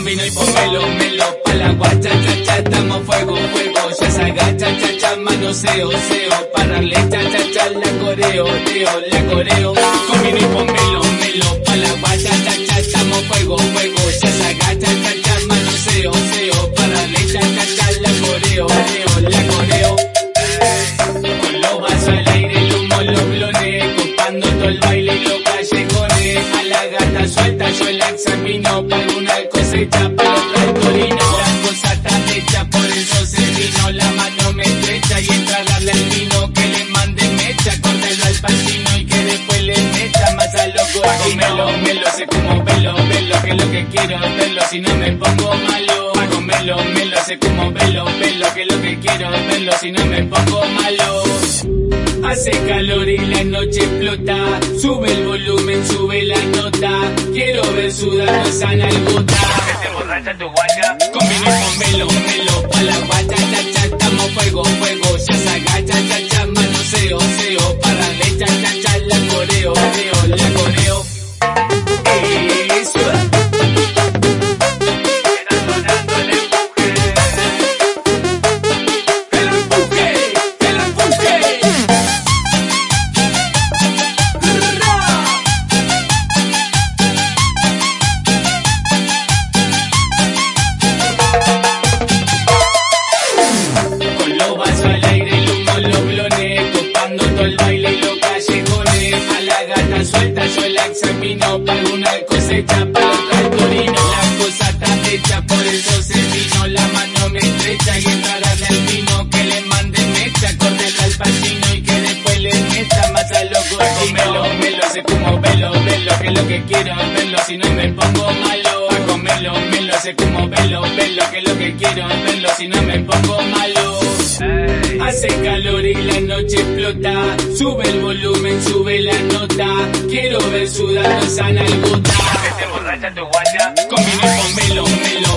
vino y pomelo, melo, pa' la guacha, cha, cha, estamos fuego, fuego, ya se agacha, cha, cha, manoseo, seo, para darle, cha, cha, cha, la coreo, teo, la coreo, con vino y pomelo, melo, pa' la guacha, cha, cha, estamos fuego, fuego, ya se agacha, cha, cha, manoseo, seo, para darle, cha, cha, cha, la coreo, teo, la coreo. Con los vasos al aire, el humo, los blones, copando todo el baile y los callejones. A la gata suelta, yo la examino, pa' cosecha, para torino. La cosa está hecha, por eso se vino, la mano me estrecha y entra darle el vino, que le mande mecha, córtelo al pacino y que después le meta más a loco. Comelo, melo, sé como pelo, velo, que es lo que quiero verlo, si no me pongo malo. Melo, melo, sé como velo, velo, que es lo que quiero verlo, si no me pongo malo. Hace calor y la noche explota. Sube el volumen, sube la nota. Quiero ver sudar esa nalgota. ¿Te tu guaya? Y con velo, melo, pa' la la examino, pa' alguna cosecha, pa' otra el torino. La cosa está hecha, por eso se vino, la mano me estrecha y entra a darle al vino, que le mande mecha, córtelo al pacino y que después le meta más a loco. Comelo, melo, sé como velo, velo, que es lo que quiero verlo, si no me pongo malo. A comelo, melo, sé como velo, velo, que es lo que quiero verlo, si no me pongo malo. Hace calor y la noche explota. Sube el volumen, sube la nota. Quiero ver sudando esa nalgota. ¿Te borracha tu guaya? Y con velo, melo,